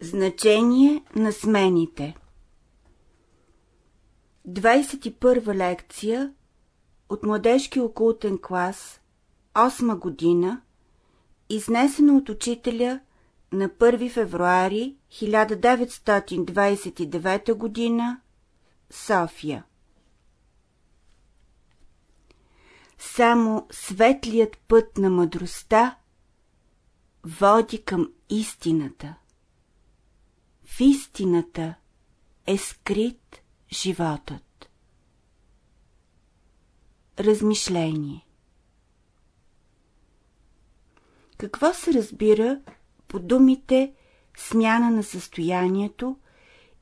Значение на смените 21 лекция от младежки окултен клас 8 година изнесена от учителя на 1 февруари 1929 година София Само светлият път на мъдростта води към истината. В истината е скрит животът. Размишление Какво се разбира по думите смяна на състоянието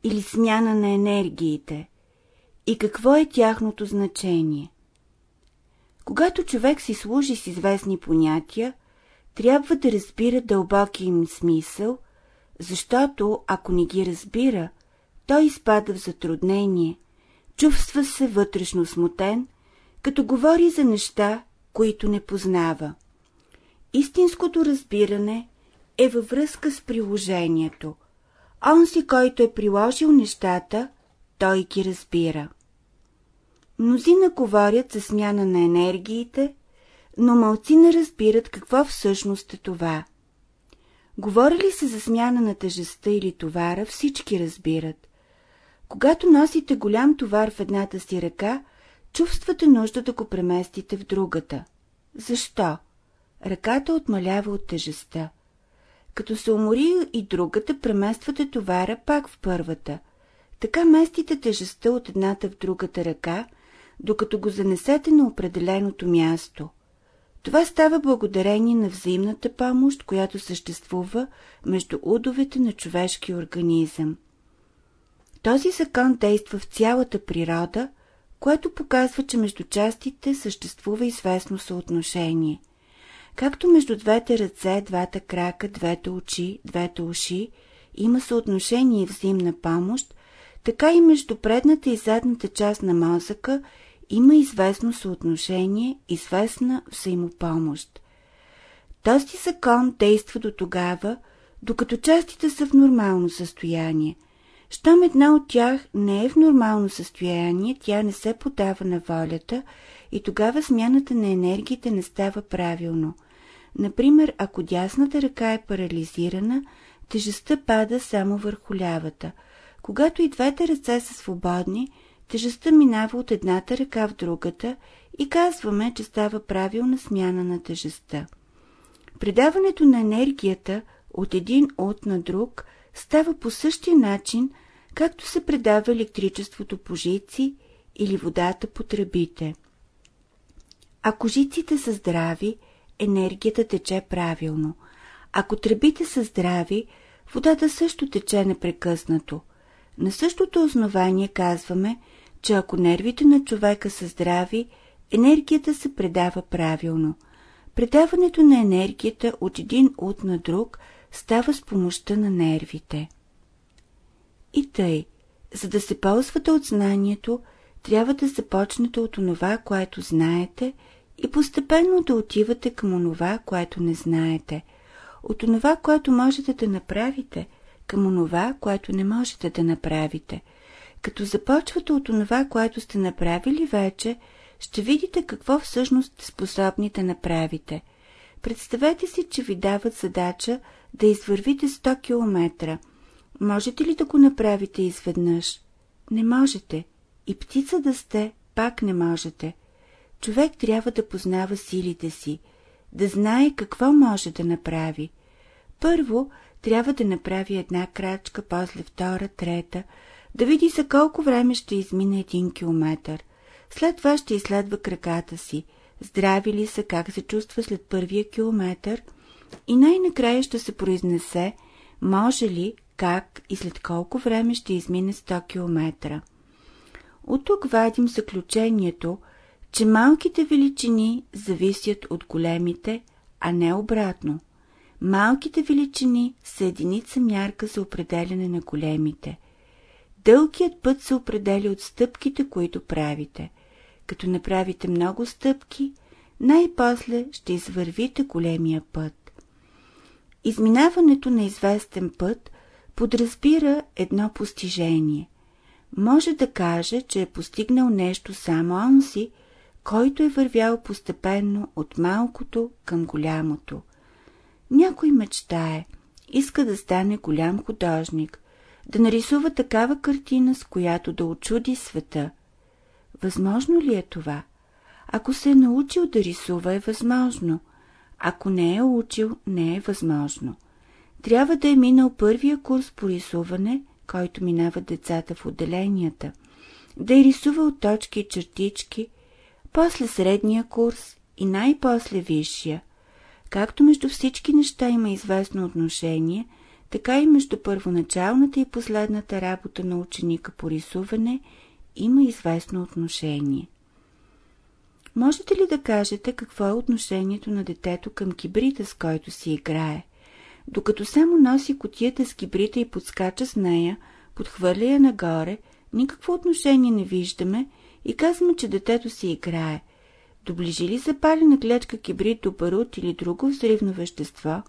или смяна на енергиите и какво е тяхното значение? Когато човек си служи с известни понятия, трябва да разбира дълбоки им смисъл, защото ако не ги разбира, той изпада в затруднение, чувства се вътрешно смутен, като говори за неща, които не познава. Истинското разбиране е във връзка с приложението. Онзи, който е приложил нещата, той ги разбира. Мнозина говорят за смяна на енергиите, но малци не разбират какво всъщност е това. Говори ли се за смяна на тежестта или товара, всички разбират. Когато носите голям товар в едната си ръка, чувствате нужда да го преместите в другата. Защо? Ръката отмалява от тежестта. Като се умори и другата, премествате товара пак в първата. Така местите тежестта от едната в другата ръка, докато го занесете на определеното място. Това става благодарение на взаимната помощ, която съществува между удовете на човешкия организъм. Този закон действа в цялата природа, което показва, че между частите съществува известно съотношение. Както между двете ръце, двата крака, двете очи, двете уши има съотношение и взаимна помощ, така и между предната и задната част на мозъка има известно съотношение, известна взаимопомощ. Този закон действа до тогава, докато частите са в нормално състояние. Щом една от тях не е в нормално състояние, тя не се подава на волята и тогава смяната на енергиите не става правилно. Например, ако дясната ръка е парализирана, тежестта пада само върху лявата. Когато и двете ръце са свободни, тежестта минава от едната ръка в другата и казваме, че става правилна смяна на тежестта. Предаването на енергията от един от на друг става по същия начин, както се предава електричеството по жици или водата по тръбите. Ако жиците са здрави, енергията тече правилно. Ако тръбите са здрави, водата също тече непрекъснато. На същото основание казваме, че ако нервите на човека са здрави, енергията се предава правилно. Предаването на енергията от един от на друг става с помощта на нервите. И тъй, за да се ползвате от знанието, трябва да започнете от онова, което знаете и постепенно да отивате към онова, което не знаете, от онова, което можете да направите, към онова, което не можете да направите – като започвате от това, което сте направили вече, ще видите какво всъщност сте способни да направите. Представете си, че ви дават задача да извървите 100 км. Можете ли да го направите изведнъж? Не можете. И птица да сте, пак не можете. Човек трябва да познава силите си, да знае какво може да направи. Първо трябва да направи една крачка, после втора, трета, да види за колко време ще измине един километър. След това ще изследва краката си, здрави ли са, как се чувства след първия километър и най-накрая ще се произнесе, може ли, как и след колко време ще измине 100 километра. От тук вадим заключението, че малките величини зависят от големите, а не обратно. Малките величини са единица мярка за определяне на големите. Дългият път се определя от стъпките, които правите. Като направите много стъпки, най-после ще извървите големия път. Изминаването на известен път подразбира едно постижение. Може да каже, че е постигнал нещо само онзи, който е вървял постепенно от малкото към голямото. Някой мечтае, иска да стане голям художник, да нарисува такава картина, с която да очуди света. Възможно ли е това? Ако се е научил да рисува, е възможно. Ако не е учил, не е възможно. Трябва да е минал първия курс по рисуване, който минават децата в отделенията, да е рисувал точки и чертички, после средния курс и най-после висшия. Както между всички неща има известно отношение, така и между първоначалната и последната работа на ученика по рисуване има известно отношение. Можете ли да кажете какво е отношението на детето към кибрита, с който си играе? Докато само носи котията с кибрита и подскача с нея, подхвърля я нагоре, никакво отношение не виждаме и казваме, че детето си играе. Доближи ли запалена клечка кибрит до парут или друго взривно вещество,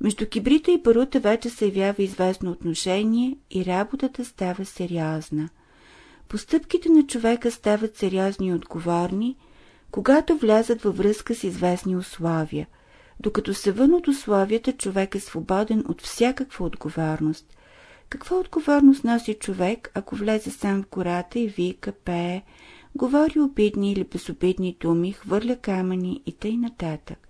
между кибрита и парута вече се явява известно отношение и работата става сериозна. Постъпките на човека стават сериозни и отговорни, когато влязат във връзка с известни условия. Докато се вън от условията, човек е свободен от всякаква отговорност. Каква отговорност носи човек, ако влезе сам в гората и вика, пее, говори обидни или безобидни думи, хвърля камъни и тъй нататък?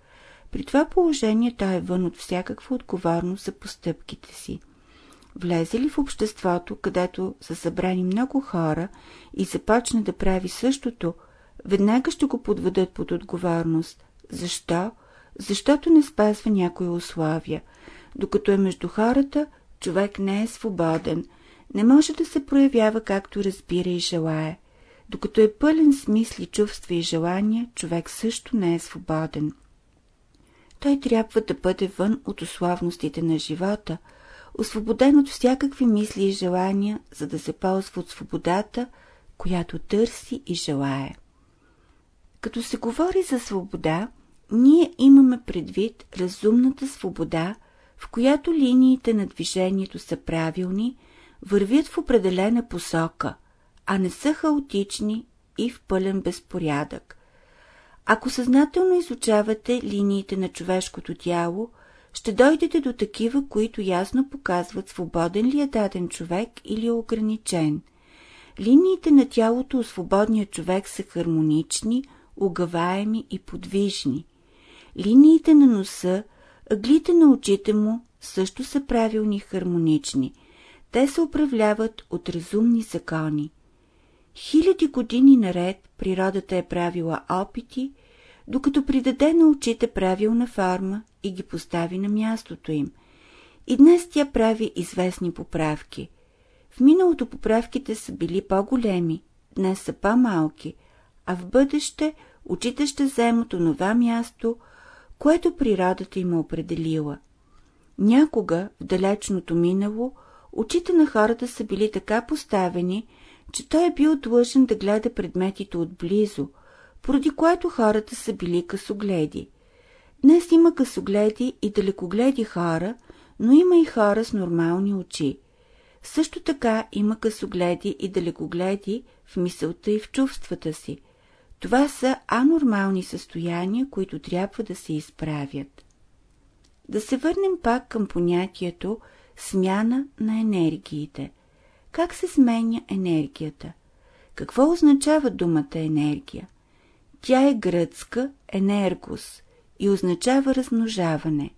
При това положение той е вън от всякаква отговорност за постъпките си. Влезе ли в обществото, където са събрани много хора и започне да прави същото, веднага ще го подведат под отговорност. Защо? Защото не спазва някои условия. Докато е между хората, човек не е свободен, не може да се проявява както разбира и желая. Докато е пълен с мисли, чувства и желания, човек също не е свободен. Той трябва да бъде вън от условностите на живота, освободен от всякакви мисли и желания, за да се ползва от свободата, която търси и желая. Като се говори за свобода, ние имаме предвид разумната свобода, в която линиите на движението са правилни, вървят в определена посока, а не са хаотични и в пълен безпорядък. Ако съзнателно изучавате линиите на човешкото тяло, ще дойдете до такива, които ясно показват свободен ли е даден човек или е ограничен. Линиите на тялото у свободния човек са хармонични, огаваеми и подвижни. Линиите на носа, ъглите на очите му също са правилни и хармонични. Те се управляват от разумни закони. Хиляди години наред природата е правила опити, докато придаде на очите правилна форма и ги постави на мястото им. И днес тя прави известни поправки. В миналото поправките са били по-големи, днес са по-малки, а в бъдеще очите ще вземат онова място, което природата им е определила. Някога, в далечното минало, очите на хората са били така поставени, че той е бил длъжен да гледа предметите отблизо, поради което хората са били късогледи. Днес има късогледи и далекогледи хора, но има и хора с нормални очи. Също така има късогледи и далекогледи в мисълта и в чувствата си – това са анормални състояния, които трябва да се изправят. Да се върнем пак към понятието смяна на енергиите. Как се сменя енергията? Какво означава думата енергия? Тя е гръцка енергос и означава размножаване.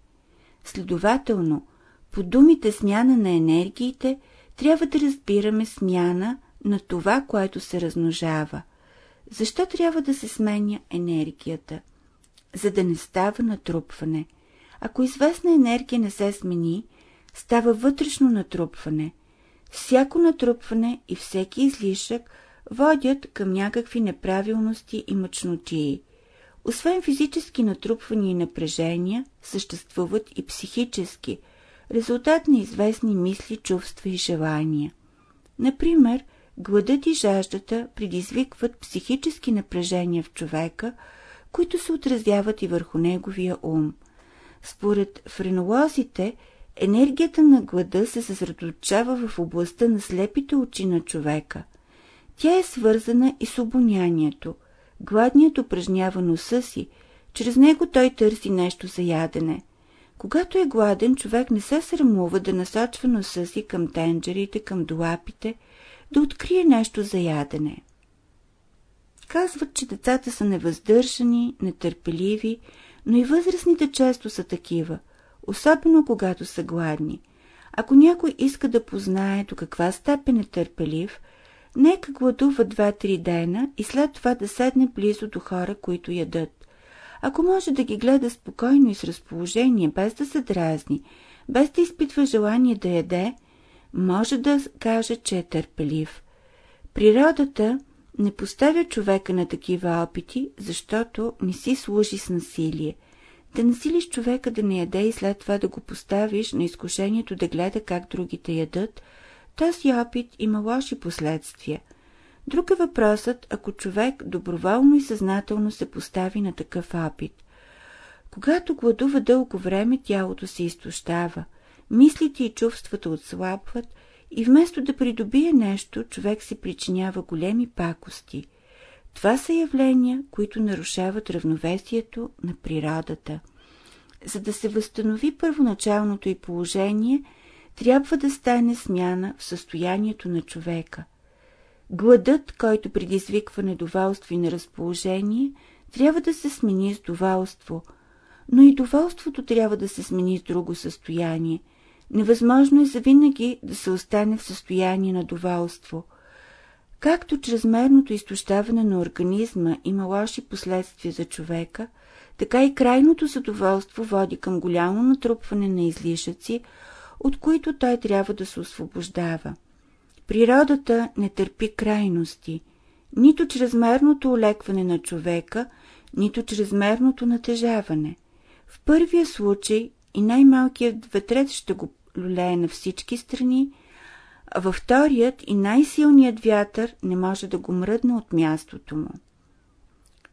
Следователно, по думите смяна на енергиите трябва да разбираме смяна на това, което се размножава – защо трябва да се сменя енергията? За да не става натрупване. Ако известна енергия не се смени, става вътрешно натрупване. Всяко натрупване и всеки излишък водят към някакви неправилности и мъчнотии. Освен физически натрупвания и напрежения, съществуват и психически, резултат на известни мисли, чувства и желания. Например, Гладът и жаждата предизвикват психически напрежения в човека, които се отразяват и върху неговия ум. Според френолозите, Енергията на глада се съсредоточава в областта на слепите очи на човека. Тя е свързана и с обонянието. Гладният упражнява носа си, чрез него той търси нещо за ядене. Когато е гладен, човек не се срамува да насочва носа си към тенджерите, към долапите, да открие нещо за ядене. Казват, че децата са невъздържани, нетърпеливи, но и възрастните често са такива, особено когато са гладни. Ако някой иска да познае до каква степен е търпелив, нека гладува два-три дена и след това да седне близо до хора, които ядат. Ако може да ги гледа спокойно и с разположение, без да се дразни, без да изпитва желание да яде, може да каже, че е търпелив. Природата не поставя човека на такива опити, защото не си служи с насилие. Да насилиш човека да не яде и след това да го поставиш на изкушението да гледа как другите ядат, този опит има лоши последствия. Друг е въпросът, ако човек доброволно и съзнателно се постави на такъв опит. Когато гладува дълго време, тялото се изтощава, мислите и чувствата отслабват и вместо да придобие нещо, човек се причинява големи пакости. Това са явления, които нарушават равновесието на природата. За да се възстанови първоначалното й положение, трябва да стане смяна в състоянието на човека. Гладът, който предизвиква недоволство и неразположение, трябва да се смени с доволство, но и доволството трябва да се смени с друго състояние – Невъзможно е завинаги да се остане в състояние на доволство. Както чрезмерното изтощаване на организма има лоши последствия за човека, така и крайното задоволство води към голямо натрупване на излишъци, от които той трябва да се освобождава. Природата не търпи крайности, нито чрезмерното олекване на човека, нито чрезмерното натежаване. В първия случай и най-малкият ветрец ще го люлее на всички страни, във вторият и най-силният вятър не може да го мръдне от мястото му.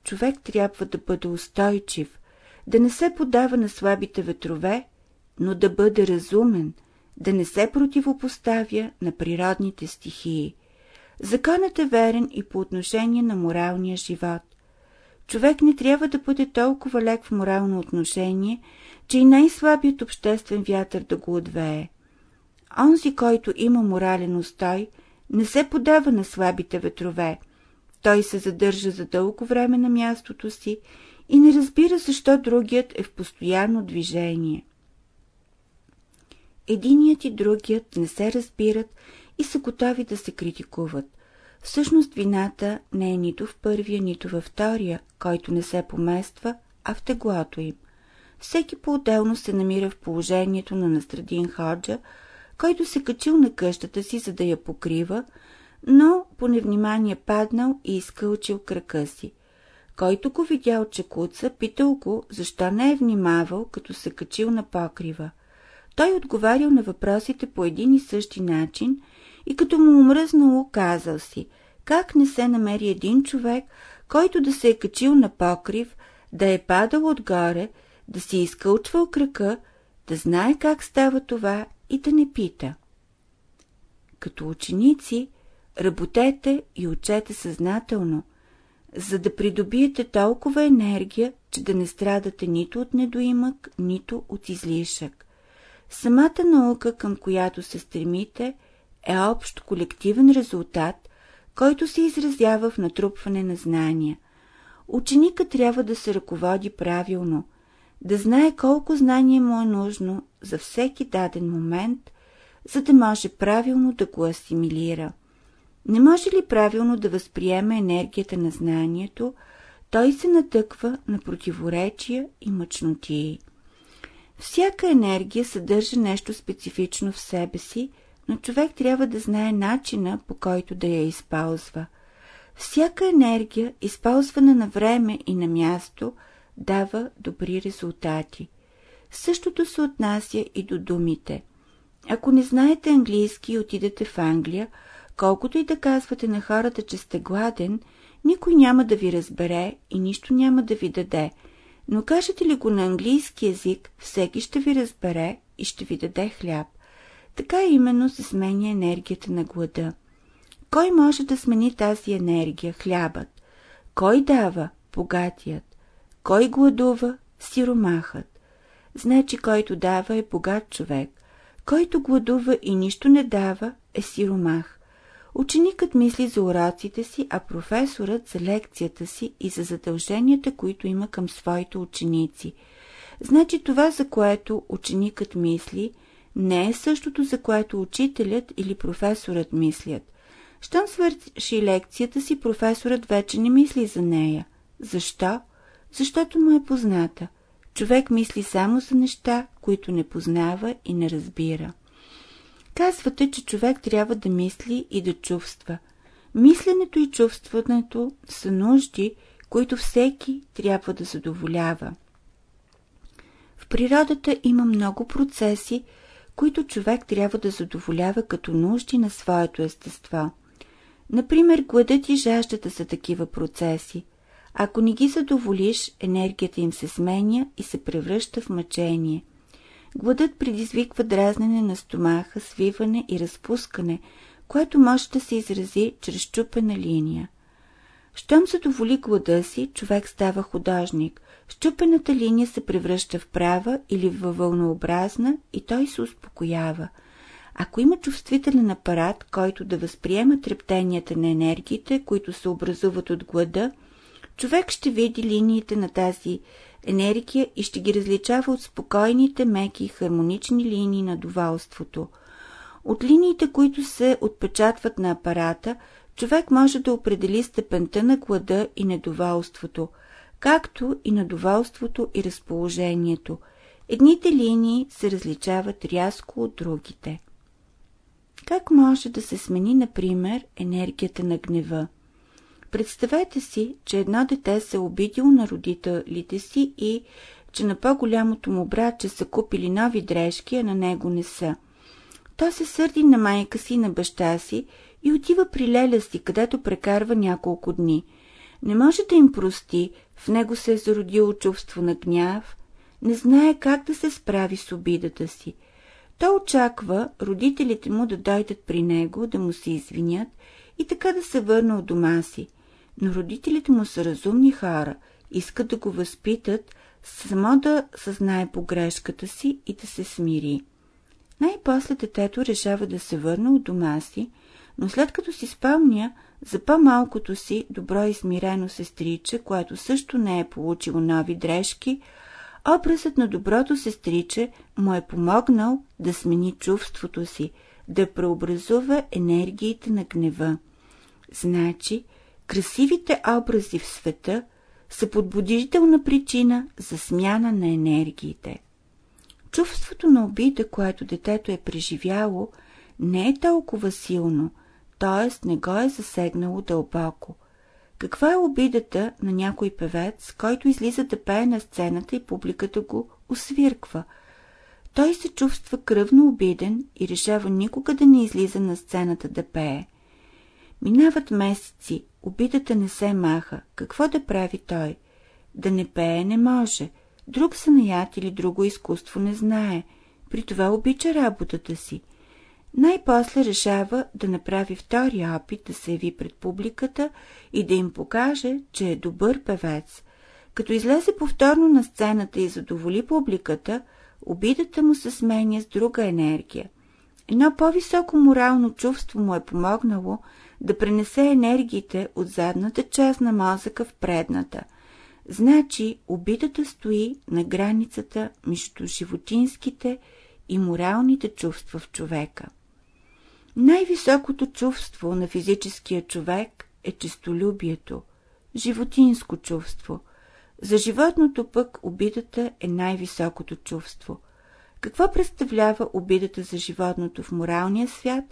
Човек трябва да бъде устойчив, да не се подава на слабите ветрове, но да бъде разумен, да не се противопоставя на природните стихии. Законът е верен и по отношение на моралния живот. Човек не трябва да бъде толкова лек в морално отношение, че и най-слабият обществен вятър да го отвее. Онзи, който има морален устой, не се подава на слабите ветрове. Той се задържа за дълго време на мястото си и не разбира защо другият е в постоянно движение. Единият и другият не се разбират и са готови да се критикуват. Всъщност вината не е нито в първия, нито във втория, който не се помества, а в теглото им. Всеки по-отделно се намира в положението на Настрадин Ходжа, който се качил на къщата си, за да я покрива, но по невнимание паднал и изкълчил крака си. Който го видял, че куца, питал го, защо не е внимавал, като се качил на покрива. Той отговарял на въпросите по един и същи начин и като му омръзнало, казал си, как не се намери един човек, който да се е качил на покрив, да е падал отгоре, да си изкълчвал крака, да знае как става това и да не пита. Като ученици, работете и учете съзнателно, за да придобиете толкова енергия, че да не страдате нито от недоимък, нито от излишък. Самата наука, към която се стремите, е общ колективен резултат, който се изразява в натрупване на знания. Ученика трябва да се ръководи правилно, да знае колко знание му е нужно за всеки даден момент, за да може правилно да го асимилира. Не може ли правилно да възприеме енергията на знанието, той се натъква на противоречия и мъчнотии. Всяка енергия съдържа нещо специфично в себе си, но човек трябва да знае начина, по който да я използва. Всяка енергия, използвана на време и на място, дава добри резултати. Същото се отнася и до думите. Ако не знаете английски и отидете в Англия, колкото и да казвате на хората, че сте гладен, никой няма да ви разбере и нищо няма да ви даде. Но кажете ли го на английски язик, всеки ще ви разбере и ще ви даде хляб. Така именно се сменя енергията на глада. Кой може да смени тази енергия, хлябът? Кой дава? Богатият. Кой гладува? Сиромахът. Значи, който дава е богат човек. Който гладува и нищо не дава е сиромах. Ученикът мисли за уроците си, а професорът за лекцията си и за задълженията, които има към своите ученици. Значи това, за което ученикът мисли, не е същото, за което учителят или професорът мислят. Щом свърши лекцията си, професорът вече не мисли за нея. Защо? Защото му е позната. Човек мисли само за неща, които не познава и не разбира. Казвате, че човек трябва да мисли и да чувства. Мисленето и чувстването са нужди, които всеки трябва да задоволява. В природата има много процеси, които човек трябва да задоволява като нужди на своето естество. Например, гладът и жаждата са такива процеси. Ако не ги задоволиш, енергията им се сменя и се превръща в мъчение. Гладът предизвиква дразнене на стомаха, свиване и разпускане, което може да се изрази чрез чупена линия. Щом задоволи глада си, човек става художник. Щупената линия се превръща в права или във вълнообразна и той се успокоява. Ако има чувствителен апарат, който да възприема трептенията на енергиите, които се образуват от глада, човек ще види линиите на тази енергия и ще ги различава от спокойните, меки, хармонични линии на доволството. От линиите, които се отпечатват на апарата, човек може да определи степента на глада и недоволството, както и на доволството и разположението. Едните линии се различават рязко от другите. Как може да се смени, например, енергията на гнева? Представете си, че едно дете се обидило на родителите си и че на по-голямото му братче са купили нови дрежки, а на него не са. То се сърди на майка си и на баща си и отива при леля си, където прекарва няколко дни. Не може да им прости, в него се е зародило чувство на гняв, не знае как да се справи с обидата си. Той очаква родителите му да дойдат при него, да му се извинят и така да се върне от дома си. Но родителите му са разумни хора, искат да го възпитат, само да съзнае погрешката си и да се смири. Най-после детето решава да се върне от дома си, но след като си спомня за по-малкото си добро и смирено сестриче, което също не е получило нови дрежки, образът на доброто сестриче му е помогнал да смени чувството си, да преобразува енергиите на гнева. Значи, красивите образи в света са подбудителна причина за смяна на енергиите. Чувството на обида, което детето е преживяло, не е толкова силно, т.е. не го е засегнало дълбоко. Каква е обидата на някой певец, който излиза да пее на сцената и публиката го освирква? Той се чувства кръвно обиден и решава никога да не излиза на сцената да пее. Минават месеци, обидата не се маха. Какво да прави той? Да не пее не може. Друг сънаят или друго изкуство не знае. При това обича работата си. Най-после решава да направи втори опит да се яви пред публиката и да им покаже, че е добър певец. Като излезе повторно на сцената и задоволи публиката, обидата му се сменя с друга енергия. Едно по-високо морално чувство му е помогнало да пренесе енергиите от задната част на мозъка в предната. Значи обидата стои на границата между животинските и моралните чувства в човека. Най-високото чувство на физическия човек е честолюбието, животинско чувство. За животното пък обидата е най-високото чувство. Какво представлява обидата за животното в моралния свят?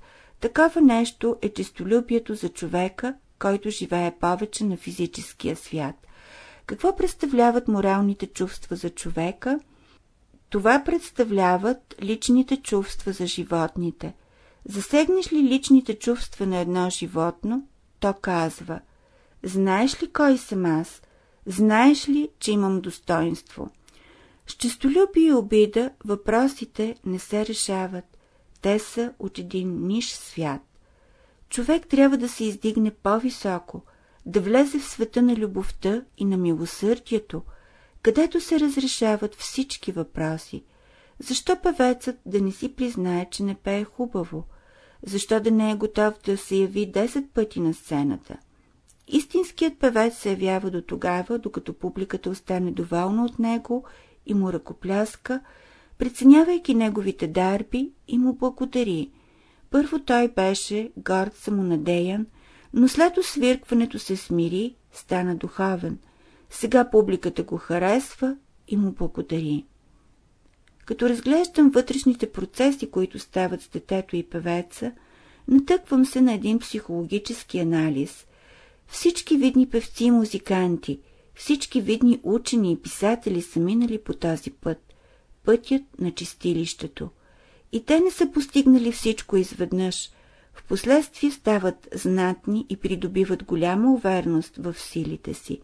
Такова нещо е честолюбието за човека, който живее повече на физическия свят. Какво представляват моралните чувства за човека? Това представляват личните чувства за животните. Засегнеш ли личните чувства на едно животно, то казва Знаеш ли кой съм аз? Знаеш ли, че имам достоинство? С честолюбие и обида въпросите не се решават. Те са от един ниш свят. Човек трябва да се издигне по-високо, да влезе в света на любовта и на милосърдието, където се разрешават всички въпроси. Защо певецът да не си признае, че не пее хубаво? Защо да не е готов да се яви 10 пъти на сцената? Истинският певец се явява до тогава, докато публиката остане доволна от него и му ръкопляска, преценявайки неговите дарби и му благодари. Първо той беше горд самонадеян, но след освиркването се смири, стана духовен. Сега публиката го харесва и му благодари. Като разглеждам вътрешните процеси, които стават с детето и певеца, натъквам се на един психологически анализ. Всички видни певци и музиканти, всички видни учени и писатели са минали по този път, пътят на чистилището. И те не са постигнали всичко изведнъж. Впоследствие стават знатни и придобиват голяма увереност в силите си.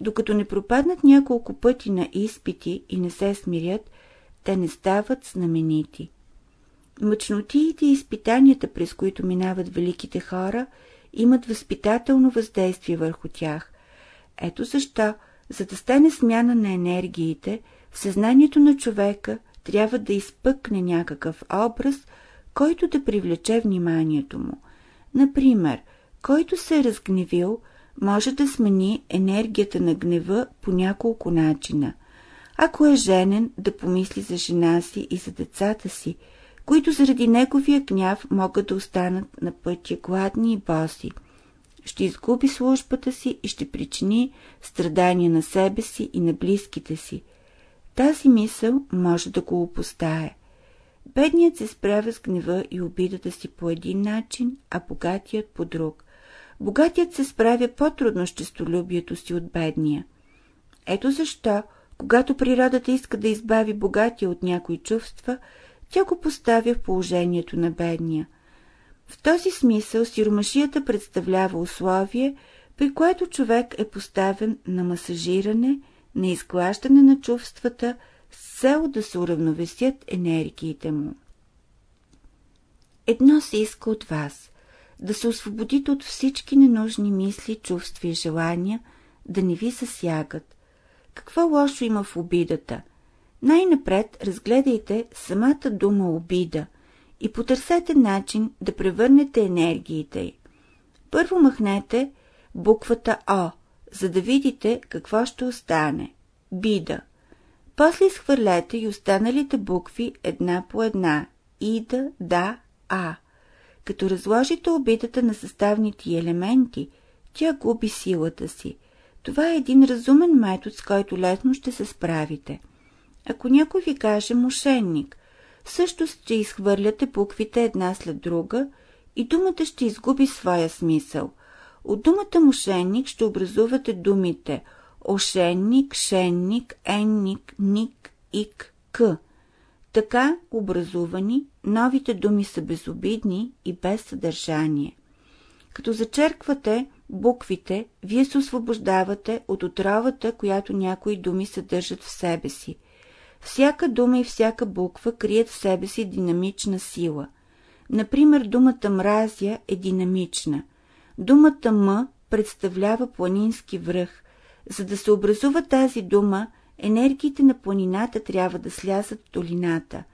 Докато не пропаднат няколко пъти на изпити и не се смирят, те не стават знаменити. Мъчнотиите и изпитанията, през които минават великите хора, имат възпитателно въздействие върху тях. Ето защо, за да стане смяна на енергиите, в съзнанието на човека трябва да изпъкне някакъв образ, който да привлече вниманието му. Например, който се е разгневил, може да смени енергията на гнева по няколко начина. Ако е женен, да помисли за жена си и за децата си, които заради неговия гняв могат да останат на пътя гладни и боси. Ще изгуби службата си и ще причини страдания на себе си и на близките си. Тази мисъл може да го опостае. Бедният се справя с гнева и обидата си по един начин, а богатият по друг. Богатият се справя по-трудно с честолюбието си от бедния. Ето защо когато природата иска да избави богатия от някои чувства, тя го поставя в положението на бедния. В този смисъл сиромашията представлява условие, при което човек е поставен на масажиране, на изглаждане на чувствата, с цел да се уравновесят енергиите му. Едно се иска от вас – да се освободите от всички ненужни мисли, чувства и желания, да не ви засягат – какво лошо има в обидата? Най-напред разгледайте самата дума обида и потърсете начин да превърнете енергиите й. Първо махнете буквата О, за да видите какво ще остане. Бида. После изхвърлете и останалите букви една по една. Ида, да, А. Като разложите обидата на съставните елементи, тя губи силата си. Това е един разумен метод, с който лесно ще се справите. Ако някой ви каже мошенник, също ще изхвърляте буквите една след друга и думата ще изгуби своя смисъл. От думата мошенник ще образувате думите ошенник, шенник, енник, ник, ик, к. Така образувани, новите думи са безобидни и без съдържание. Като зачерквате буквите, вие се освобождавате от отровата, която някои думи съдържат в себе си. Всяка дума и всяка буква крият в себе си динамична сила. Например, думата мразя е динамична. Думата м представлява планински връх. За да се образува тази дума, енергиите на планината трябва да слязат в долината.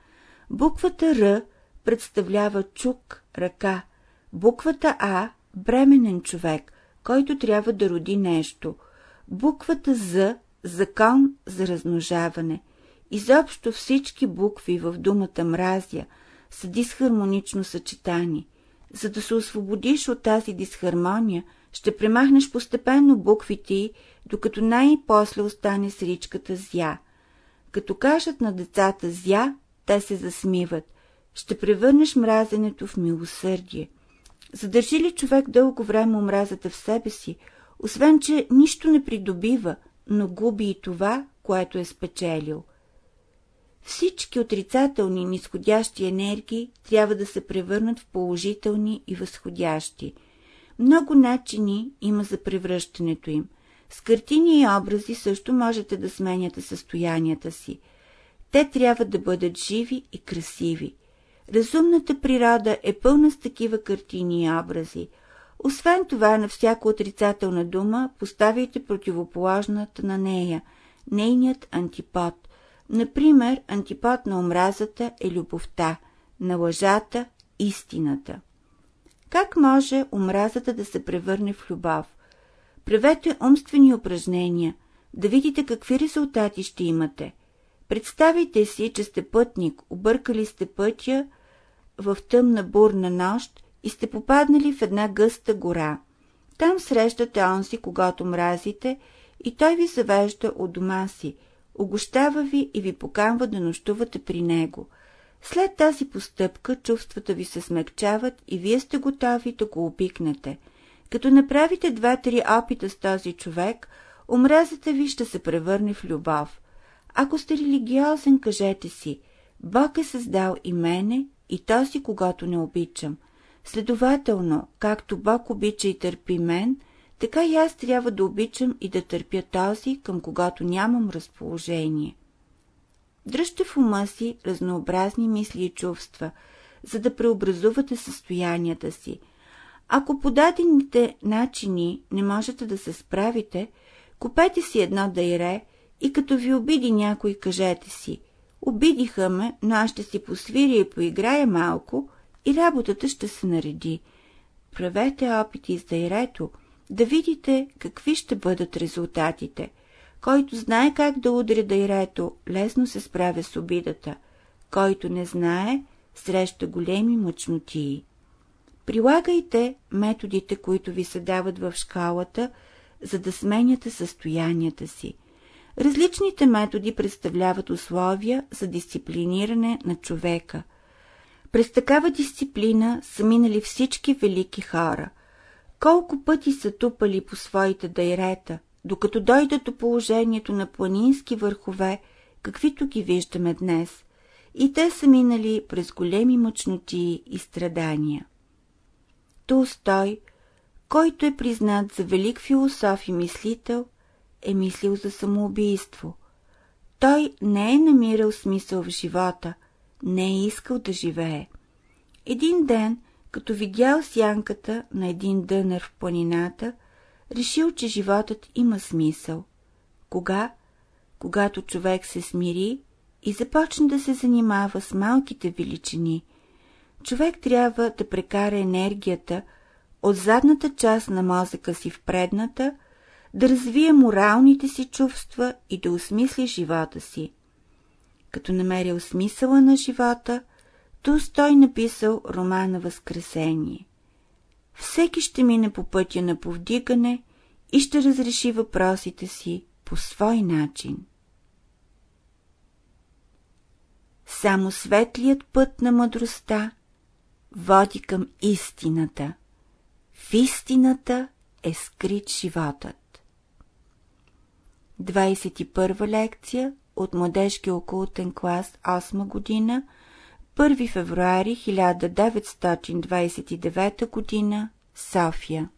Буквата Р представлява чук, ръка. Буквата А – бременен човек, който трябва да роди нещо. Буквата З – закон за размножаване. Изобщо всички букви в думата мразя са дисхармонично съчетани. За да се освободиш от тази дисхармония, ще премахнеш постепенно буквите докато най-после остане с ричката зя. Като кажат на децата зя, те се засмиват. Ще превърнеш мразенето в милосърдие. Задържи ли човек дълго време омразата в себе си, освен че нищо не придобива, но губи и това, което е спечелил. Всички отрицателни нисходящи енергии трябва да се превърнат в положителни и възходящи. Много начини има за превръщането им. С картини и образи също можете да сменяте състоянията си. Те трябва да бъдат живи и красиви. Разумната природа е пълна с такива картини и образи. Освен това, на всяка отрицателна дума поставяйте противоположната на нея, нейният антипод. Например, антипод на омразата е любовта, на лъжата – истината. Как може омразата да се превърне в любов? Правете умствени упражнения, да видите какви резултати ще имате. Представете си, че сте пътник, объркали сте пътя в тъмна бурна нощ и сте попаднали в една гъста гора. Там срещате онзи, когато мразите, и той ви завежда от дома си, огощава ви и ви поканва да нощувате при него. След тази постъпка чувствата ви се смекчават и вие сте готови да го опикнете. Като направите два-три опита с този човек, омразата ви ще се превърне в любов. Ако сте религиозен, кажете си, Бог е създал и мене, и този, когато не обичам. Следователно, както Бог обича и търпи мен, така и аз трябва да обичам и да търпя този, към когато нямам разположение. Дръжте в ума си разнообразни мисли и чувства, за да преобразувате състоянията си. Ако по дадените начини не можете да се справите, купете си едно дайре и като ви обиди някой, кажете си Обидиха ме, но аз ще си посвиря и поиграя малко и работата ще се нареди. Правете опити с дайрето, да видите какви ще бъдат резултатите. Който знае как да удря дайрето, лесно се справя с обидата. Който не знае, среща големи мъчнотии. Прилагайте методите, които ви се дават в шкалата, за да сменяте състоянията си. Различните методи представляват условия за дисциплиниране на човека. През такава дисциплина са минали всички велики хора. Колко пъти са тупали по своите дайрета, докато дойдат до положението на планински върхове, каквито ги виждаме днес, и те са минали през големи мъчноти и страдания. Толстой, който е признат за велик философ и мислител, е мислил за самоубийство. Той не е намирал смисъл в живота, не е искал да живее. Един ден, като видял сянката на един дънер в планината, решил, че животът има смисъл. Кога? Когато човек се смири и започне да се занимава с малките величини. Човек трябва да прекара енергията от задната част на мозъка си в предната, да развие моралните си чувства и да осмисли живота си. Като намерил смисъла на живота, Толстой написал романа Възкресение. Всеки ще мине по пътя на повдигане и ще разреши въпросите си по свой начин. Само светлият път на мъдростта води към истината. В истината е скрит животът. 21 лекция от младежки окултен клас 8 година, 1 февруари 1929 година, София